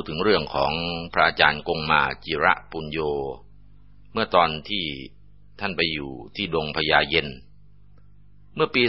พูดถึงเรื่องของพระอาจารย์กงมาจิระปุญโย เมื่อตอนที่ท่านไปอยู่ที่ดงพญาเย็น เมื่อปี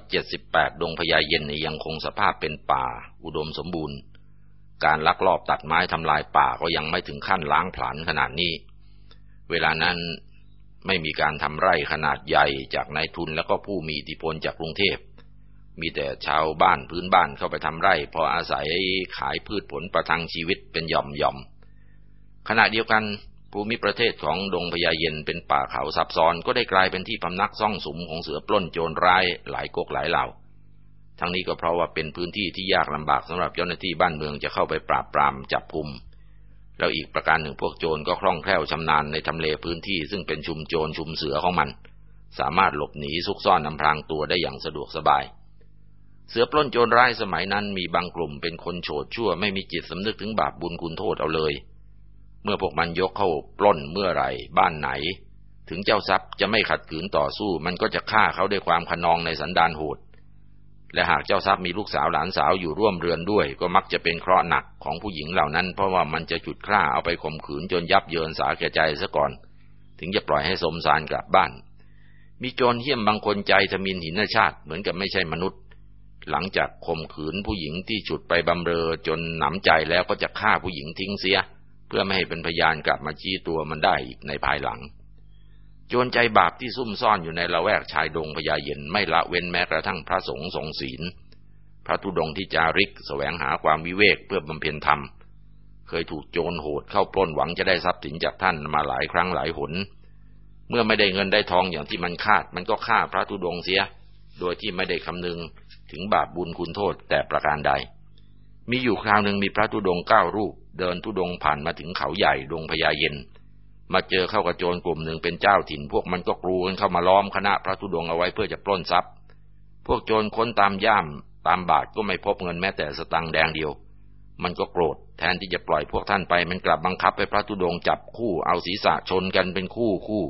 2478 ดงพญาเย็นยังคงสภาพเป็นป่าอุดมสมบูรณ์ การลักลอบตัดไม้ทำลายป่าก็ยังไม่ถึงขั้นล้างผลาญขนาดนี้ เวลานั้นไม่มีการทำไร่ขนาดใหญ่จากนายทุนแล้วก็ผู้มีอิทธิพลจากกรุงเทพ มีแต่ชาวบ้านพื้นบ้านเข้าไปทำไร่ พออาศัยขายพืชผลประทังชีวิตเป็นหย่อมหย่อมขณะเดียวกันภูมิประเทศของดงพญาเย็นเป็นป่าเขาซับซ้อนก็ได้กลายเป็นที่พำนักซ่องสุมของเสือปล้นโจรร้ายหลายกกหลายเหล่า ทั้งนี้ก็เพราะว่าเป็นพื้นที่ที่ยากลำบากสำหรับเจ้าหน้าที่บ้านเมืองจะเข้าไปปราบปรามจับกุมแล้วอีกประการหนึ่งพวกโจรก็คล่องแคล่วชำนาญในทำเลพื้นที่ซึ่งเป็นชุมโจรชุมเสือของมัน สามารถหลบหนีซุกซ่อนนำพรางตัวได้อย่างสะดวกสบาย เสือปล้นโจรร้ายสมัยนั้นมีบางกลุ่มเป็นคนโฉดชั่วไม่มีจิตสำนึกถึงบาปบุญคุณโทษเอาเลย เมื่อพวกมันยกเข้าปล้นเมื่อไรบ้านไหน ถึงเจ้าทรัพย์จะไม่ขัดขืนต่อสู้ มันก็จะฆ่าเขาด้วยความขนองในสันดานโหด และหากเจ้าทรัพย์มีลูกสาวหลานสาวอยู่ร่วมเรือนด้วย ก็มักจะเป็นเคราะห์หนักของผู้หญิงเหล่านั้น เพราะว่ามันจะจุดฆ่าเอาไปข่มขืนจนยับเยินสาแก่ใจซะก่อน ถึงจะปล่อยให้สมสารกลับบ้าน มีโจรเหี้ยมบางคนใจทมินหินชาติเหมือนกับไม่ใช่มนุษย์ หลังจากข่มขืนผู้หญิงที่ฉุดไปบำเรอจนหนำใจแล้วก็จะฆ่าผู้หญิงทิ้งเสีย เพื่อไม่ให้เป็นพยานกลับมาชี้ตัวมันได้อีกในภายหลังโจรใจบาปที่ซุ่มซ่อนอยู่ในละแวกชายดงพญาเย็นไม่ละเว้นแม้กระทั่งพระสงฆ์ทรงศีล พระธุดงที่จาริกแสวงหาความวิเวกเพื่อบำเพ็ญธรรม เคยถูกโจรโหดเข้าปล้นหวังจะได้ทรัพย์สินจากท่านมาหลายครั้งหลายหน เมื่อไม่ได้เงินได้ทองอย่างที่มันคาด มันก็ฆ่าพระธุดงเสีย โดยที่ไม่ได้คำนึง ถึงบาปบุญคุณโทษแต่ประการใด มีอยู่คราวหนึ่งมีพระธุดงเก้ารูป เดินธุดงผ่านมาถึงเขาใหญ่ดงพญาเย็น มาเจอเข้ากับโจรกลุ่มหนึ่งเป็นเจ้าถิ่น พวกมันก็กรูกันเข้ามาล้อมคณะพระธุดงเอาไว้เพื่อจะปล้นทรัพย์ พวกโจรค้นตามย่ามตามบาทก็ไม่พบเงินแม้แต่สตังแดงเดียว มันก็โกรธ แทนที่จะปล่อยพวกท่านไปมันกลับบังคับให้พระธุดงจับคู่เอาศีรษะชนกันเป็นคู่คู่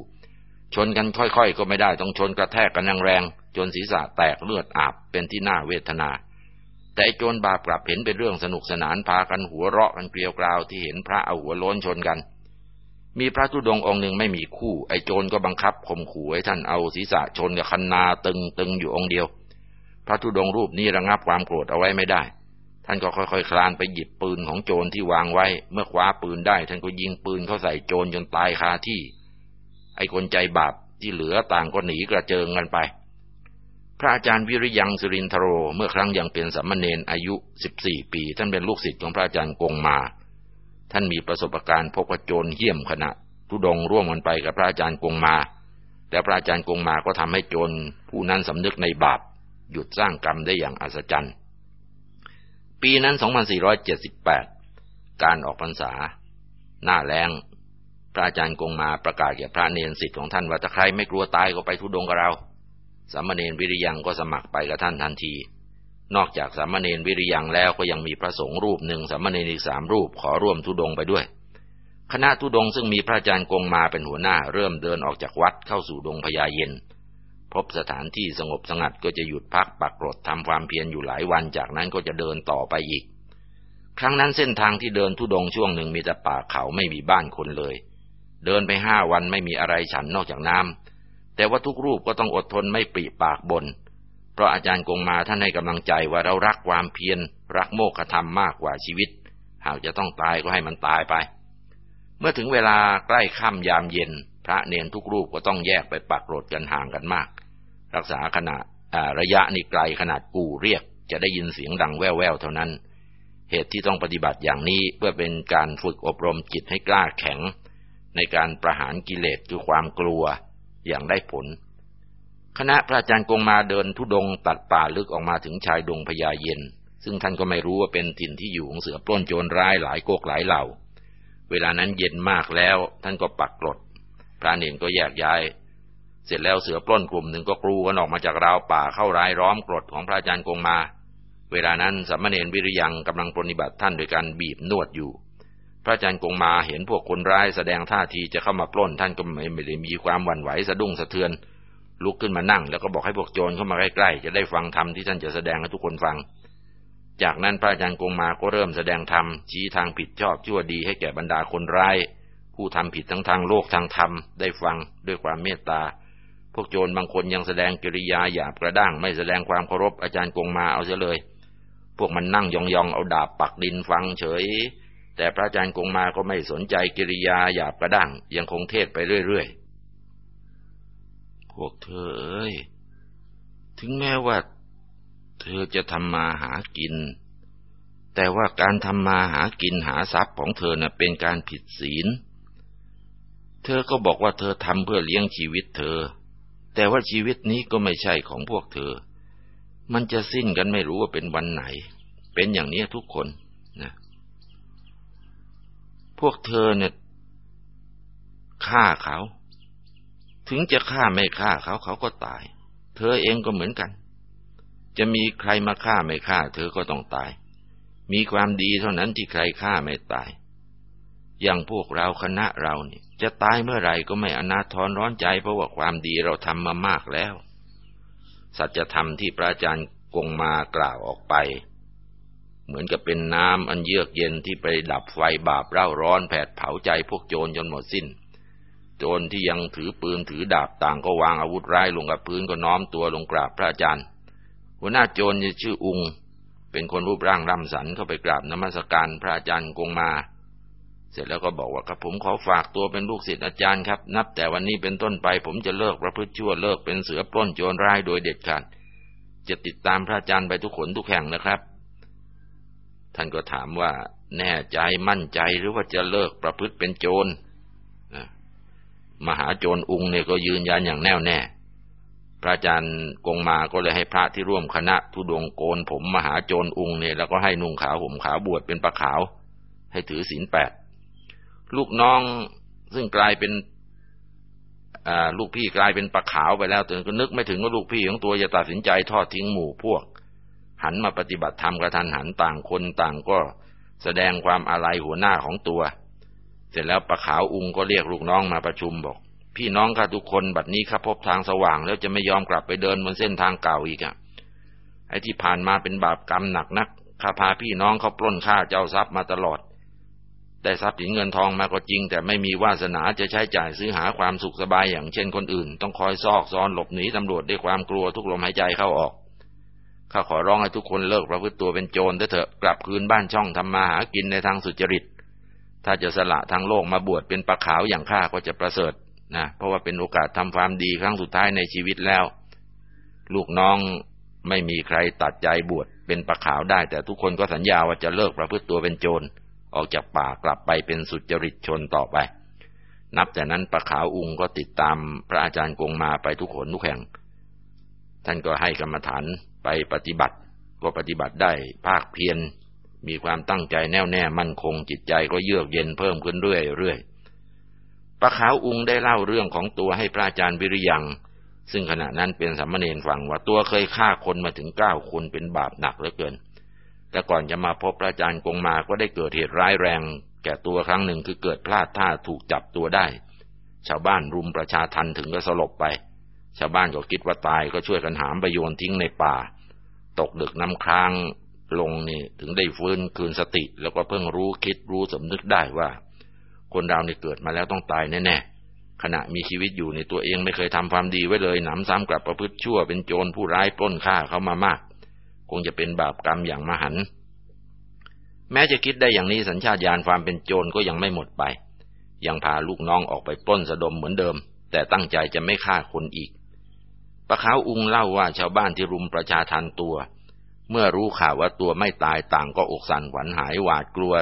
ชนกันค่อยๆ ก็ไม่ได้ต้องชนกระแทกกันแรง จนศีรษะแตกเลือดอาบเป็นที่น่าเวทนา แต่โจรบาปกลับเห็นเป็นเรื่องสนุกสนานพากันหัวเราะกันเกลียวกราวที่เห็นพระเอาหัวโล้นชนกัน มีพระธุดงองค์หนึ่งไม่มีคู่ ไอ้โจรก็บังคับข่มขู่ให้ท่านเอาศีรษะชนกับคันนาตึงตึงอยู่องค์เดียว พระธุดงรูปนี้ระงับความโกรธเอาไว้ไม่ได้ ท่านก็ค่อยๆคลานไปหยิบปืนของโจรที่วางไว้ เมื่อคว้าปืนได้ ท่านก็ยิงปืนเข้าใส่โจรจนตายคาที่ ไอ้คนใจบาปที่เหลือต่างก็หนีกระเจิงกันไป พระอาจารย์วิริยังสุรินทโร เมื่อครั้งยังเป็นสัมเนนอายุสิบสี่ปี ท่านเป็นลูกศิษย์ของพระอาจารย์กงมา ท่านมีประสบการณ์พบกระโจรเหี้ยมขณะทุดงร่วมกันไปกับพระอาจารย์กงมา แต่พระอาจารย์กงมาก็ทำให้โจรผู้นั้นสำนึกในบาป หยุดสร้างกรรมได้อย่างอัศจรรย์ ปีนั้น 2478 การออกพรรษา หน้าแรงพระอาจารย์กงมาประกาศแก่พระเนรสิทธิ์ของท่านว่าถ้าใครไม่กลัวตายก็ไปทุดงกับเรา สามเณรวิริยังก็สมัครไปกับท่านทันที นอกจากสามเณรวิริยังแล้วก็ยังมีพระสงฆ์รูปหนึ่งสามเณรอีกสามรูปขอร่วมทุดงไปด้วย คณะทุดงซึ่งมีพระอาจารย์กงมาเป็นหัวหน้าเริ่มเดินออกจากวัดเข้าสู่ดงพญาเย็น พบสถานที่สงบสงัดก็จะหยุดพักปักกรดทำความเพียรอยู่หลายวันจากนั้นก็จะเดินต่อไปอีก ครั้งนั้นเส้นทางที่เดินทุดงช่วงหนึ่งมีแต่ป่าเขาไม่มีบ้านคนเลย เดินไปห้าวันไม่มีอะไรฉันนอกจากน้ำ แต่ว่าทุกรูปก็ต้องอดทนไม่ปรีปากบน เพราะอาจารย์กงมาท่านให้กำลังใจว่าเรารักความเพียรรักโมกธรรมมากกว่าชีวิต หากจะต้องตายก็ให้มันตายไป เมื่อถึงเวลาใกล้ค่ำยามเย็น พระเนนทุกรูปก็ต้องแยกไปปักรดกันห่างกันมาก รักษาขนาดระยะนี่ไกลขนาดกูเรียก จะได้ยินเสียงดังแว่วๆเท่านั้น เหตุที่ต้องปฏิบัติอย่างนี้เพื่อเป็นการฝึกอบรมจิตให้กล้าแข็ง ในการประหารกิเลสคือความกลัว อย่างได้ผล คณะพระอาจารย์กงมาเดินทุดงตัดป่าลึกออกมาถึงชายดงพญาเย็น ซึ่งท่านก็ไม่รู้ว่าเป็นถิ่นที่อยู่ของเสือปล้นโจรร้ายหลายโกกหลายเหล่า เวลานั้นเย็นมากแล้วท่านก็ปักกรดพระเนนก็แยกย้าย เสร็จแล้วเสือปล้นกลุ่มหนึ่งก็กรูกันออกมาจากราวป่าเข้าร้ายร้อมกรดของพระอาจารย์กงมา เวลานั้นสัมมเนรวิริยังกำลังปฏิบัติท่านโดยการบีบนวดอยู่ พระอาจารย์กงมาเห็นพวกคนร้ายแสดงท่าทีจะเข้ามาปล้นท่านก็ไม่ได้มีความหวั่นไหวสะดุ้งสะเทือน ลุกขึ้นมานั่ง แล้วก็บอกให้พวกโจรเข้ามาใกล้ๆจะได้ฟังธรรมที่ท่านจะแสดงให้ทุกคนฟัง จากนั้นพระอาจารย์กงมาก็เริ่มแสดงธรรมชี้ทางผิดชอบชั่วดีให้แก่บรรดาคนร้าย ผู้ทำผิดทั้งทางโลกทางธรรมได้ฟังด้วยความเมตตา พวกโจรบางคนยังแสดงกิริยาหยาบกระด้างไม่แสดงความเคารพอาจารย์กงมาเอาเสียเลย พวกมันนั่งยองๆเอาดาบปักดินฟังเฉย แต่พระอาจารย์กงมาก็ไม่สนใจกิริยาหยาบกระด้างยังคงเทศไปเรื่อยๆ พวกเธอเอ้ย ถึงแม้ว่า เธอจะทำมาหากิน แต่ว่าการทำมาหากินหาทรัพย์ของเธอนะ่ะเป็นการผิดศีล เธอก็บอกว่าเธอทำเพื่อเลี้ยงชีวิตเธอ แต่ว่าชีวิตนี้ก็ไม่ใช่ของพวกเธอ มันจะสิ้นกันไม่รู้ว่าเป็นวันไหน เป็นอย่างนี้ทุกคนนะ พวกเธอเนี่ยฆ่าเขา ถึงจะฆ่าไม่ฆ่าเขาเขาก็ตาย เธอเองก็เหมือนกัน จะมีใครมาฆ่าไม่ฆ่า เธอก็ต้องตาย มีความดีเท่านั้นที่ใครฆ่าไม่ตาย อย่างพวกเราคณะเราเนี่ยจะตายเมื่อไหร่ก็ไม่อนาทรร้อนใจเพราะว่าความดีเราทำมามากแล้ว สัจธรรมที่พระอาจารย์กงมากล่าวออกไป เหมือนกับเป็นน้ำอันเยือกเย็นที่ไปดับไฟบาปเร่าร้อนแผดเผาใจพวกโจรจนหมดสิน้น โจรที่ยังถือปืนถือดาบต่างก็วางอาวุธร้ายลงกับพื้นก็น้อมตัวลงกราบพระอาจารย์ หัวหน้าโจรชื่ออุง เป็นคนรูปร่างร่ำสันเข้าไปกราบนมัสการพระอาจารย์กงมา เสร็จแล้วก็บอกว่าครับผมขอฝากตัวเป็นลูกศิษย์อาจารย์ครับ นับแต่วันนี้เป็นต้นไปผมจะเลิกประพฤติชั่วเลิกเป็นเสือปล้นโจรร้ายโดยเด็ดขาดจะติดตามพระอาจารย์ไปทุกขนทุกแห่งนะครับ ท่านก็ถามว่า แน่ใจมั่นใจหรือว่าจะเลิกประพฤติเป็นโจรมหาโจรอุงเนี่ยก็ยืนยันอย่างแน่วแน่ พระอาจารย์กงมาก็เลยให้พระที่ร่วมคณะทุดงโกนผมมหาโจรอุงเนี่ยแล้วก็ให้นุ่งขาวห่มขาวบวชเป็นปะขาว ให้ถือศีลแปดลูกน้องซึ่งกลายเป็นลูกพี่กลายเป็นปะขาวไปแล้วแต่ก็นึกไม่ถึงว่าลูกพี่ของตัวจะตัดสินใจทอดทิ้งหมู่พวก หันมาปฏิบัติธรรมกระทันหันต่างคนต่างก็แสดงความอาลัยหัวหน้าของตัว เสร็จแล้วประขาวอุงก็เรียกลูกน้องมาประชุมบอก พี่น้องข้าทุกคนบัดนี้ข้าพบทางสว่าง แล้วจะไม่ยอมกลับไปเดินบนเส้นทางเก่าอีกอะไอ้ที่ผ่านมาเป็นบาปกรรมหนักนักข้าพาพี่น้องเขาปล้นฆ่าเจ้าทรัพย์มาตลอดได้ทรัพย์สินเงินทองมาก็จริง แต่ไม่มีวาสนาจะใช้จ่ายซื้อหาความสุขสบายอย่างเช่นคนอื่น ต้องคอยซอกซอนหลบหนีตำรวจด้วยความกลัวทุกลมหายใจเข้าออก ข้าขอร้องให้ทุกคนเลิกประพฤติตัวเป็นโจรเถอะกลับคืนบ้านช่องทำมาหากินในทางสุจริต ถ้าจะสละทางโลกมาบวชเป็นปลาขาวอย่างข้าก็จะประเสริฐนะเพราะว่าเป็นโอกาสทำความดีครั้งสุดท้ายในชีวิตแล้ว ลูกน้องไม่มีใครตัดใจบวชเป็นปะขาวได้ แต่ทุกคนก็สัญญาว่าจะเลิกประพฤติตัวเป็นโจรออกจากป่ากลับไปเป็นสุจริตชนต่อไป นับแต่นั้นปะขาวอุงก็ติดตามพระอาจารย์กงมาไปทุกคนทุกแห่ง ท่านก็ให้กรรมฐานไปปฏิบัติ ก็ปฏิบัติได้ภาคเพียร มีความตั้งใจแน่วแน่มั่นคงจิตใจก็เยือกเย็นเพิ่มขึ้นเรื่อยๆปะขาวอุงได้เล่าเรื่องของตัวให้พระอาจารย์วิริยัง ซึ่งขณะนั้นเป็นสัมมเนรฟังว่าตัวเคยฆ่าคนมาถึงเก้าคนเป็นบาปหนักเหลือเกิน แต่ก่อนจะมาพบพระอาจารย์กงมาก็ได้เกิดเหตุร้ายแรง แก่ตัวครั้งหนึ่งคือเกิดพลาดท่าถูกจับตัวได้ ชาวบ้านรุมประชาทันถึงก็สลบไป ชาวบ้านก็คิดว่าตายก็ช่วยกันหามไปโยนทิ้งในป่า ตกดึกน้ำค้างลงนี่ถึงได้ฟื้นคืนสติ แล้วก็เพิ่งรู้คิดรู้สำนึกได้ว่า คนเราเนี่ยเกิดมาแล้วต้องตายแน่ๆขณะมีชีวิตอยู่ในตัวเองไม่เคยทำความดีไว้เลยหนำซ้ำกลับประพฤติชั่วเป็นโจรผู้ร้ายปล้นฆ่าเขามามาก คงจะเป็นบาปกรรมอย่างมหัน แม้จะคิดได้อย่างนี้สัญชาตญาณความเป็นโจรก็ยังไม่หมดไป ยังพาลูกน้องออกไปปล้นสะดมเหมือนเดิม แต่ตั้งใจจะไม่ฆ่าคนอีก ปะขาวอุงเล่าว่าชาวบ้านที่รุมประชาทันตัว เมื่อรู้ข่าวว่าตัวไม่ตายต่างก็อกสั่นขวัญหายหวาดกลัว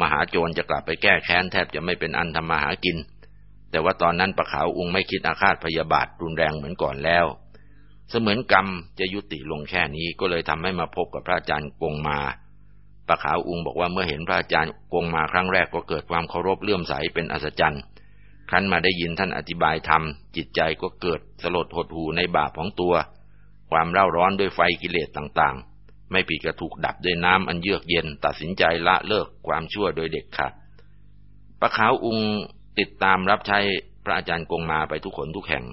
มหาโจรจะกลับไปแก้แค้นแทบจะไม่เป็นอันทำมาหากิน แต่ว่าตอนนั้นปะขาวอุงไม่คิดอาฆาตพยาบาทรุนแรงเหมือนก่อนแล้ว เสมือนกรรมจะยุติลงแค่นี้ก็เลยทำให้มาพบกับพระอาจารย์กงมาปะขาวอุงบอกว่าเมื่อเห็นพระอาจารย์กงมาครั้งแรกก็เกิดความเคารพเลื่อมใสเป็นอัศจรรย์ ครั้นมาได้ยินท่านอธิบายธรรม จิตใจก็เกิดสลดหดหูในบาปของตัว ความเร่าร้อนด้วยไฟกิเลสต่างๆ ไม่ผิดก็ถูกดับด้วยน้ำอันเยือกเย็นตัดสินใจละเลิกความชั่วโดยเด็ดขาดปะขาวอุงติดตามรับใช้พระอาจารย์กงมาไปทุกคนทุกแห่ง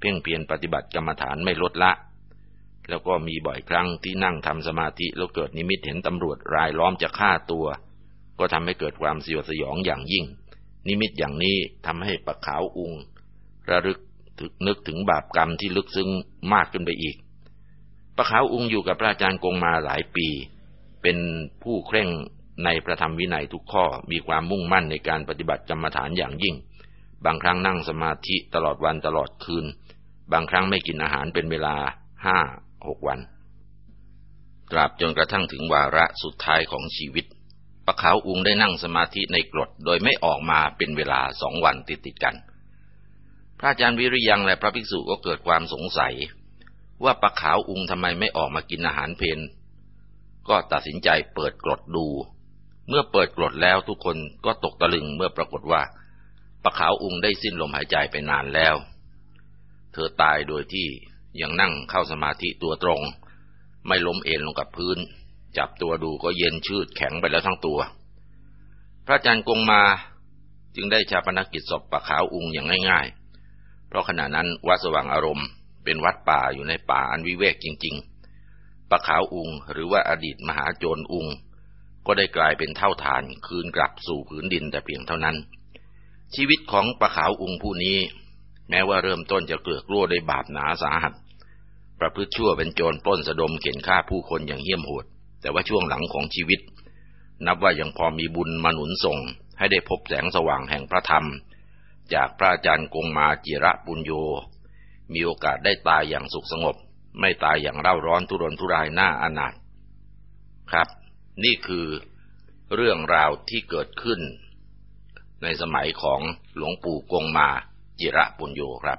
เพ่งเพียรปฏิบัติกรรมฐานไม่ลดละ แล้วก็มีบ่อยครั้งที่นั่งทำสมาธิแล้วเกิดนิมิตเห็นตำรวจรายล้อมจะฆ่าตัว ก็ทำให้เกิดความสยดสยองอย่างยิ่ง นิมิตอย่างนี้ทำให้ปะขาวอุง ระลึกถึกนึกถึงบาปกรรมที่ลึกซึ้งมากขึ้นไปอีกปะขาวอุงอยู่กับพระอาจารย์กงมาหลายปี เป็นผู้เคร่งในประธรรมวินัยทุกข้อมีความมุ่งมั่นในการปฏิบัติกรรมฐานอย่างยิ่ง บางครั้งนั่งสมาธิตลอดวันตลอดคืน บางครั้งไม่กินอาหารเป็นเวลาห้าหกวัน ตราบจนกระทั่งถึงวาระสุดท้ายของชีวิต ปะขาวอุงได้นั่งสมาธิในกรดโดยไม่ออกมาเป็นเวลาสองวันติดติดกัน พระอาจารย์วิริยังและพระภิกษุก็เกิดความสงสัย ว่าปะขาวอุงทำไมไม่ออกมากินอาหารเพนก็ตัดสินใจเปิดกรดดู เมื่อเปิดกรดแล้วทุกคนก็ตกตะลึงเมื่อปรากฏว่าปะขาวอุงได้สิ้นลมหายใจไปนานแล้ว เธอตายโดยที่ยังนั่งเข้าสมาธิตัวตรง ไม่ล้มเอ็นลงกับพื้น จับตัวดูก็เย็นชืดแข็งไปแล้วทั้งตัว พระอาจารย์กงมาจึงได้ชาปนกิจศพปะขาวอุงอย่างง่ายๆ เพราะขณะนั้นวัดสว่างอารมณ์เป็นวัดป่าอยู่ในป่าอันวิเวกจริง ๆปะขาวอุงหรือว่าอดีตมหาโจรอุง ก็ได้กลายเป็นเท่าฐานคืนกลับสู่ผืนดินแต่เพียงเท่านั้น ชีวิตของปะขาวอุงผู้นี้ แม้ว่าเริ่มต้นจะเกลือกลัวด้วยบาปหนาสาหัสประพฤติชั่วเป็นโจรปล้นสะดมเข็นฆ่าผู้คนอย่างเหี้ยมโหด แต่ว่าช่วงหลังของชีวิต นับว่ายังพอมีบุญมาหนุนส่ง ให้ได้พบแสงสว่างแห่งพระธรรม จากพระอาจารย์กงมาจิระปุญโย มีโอกาสได้ตายอย่างสุขสงบ ไม่ตายอย่างเร่าร้อนทุรนทุรายหน้าอนาถครับ นี่คือเรื่องราวที่เกิดขึ้น ในสมัยของหลวงปู่กงมาจิระปุญโยครับ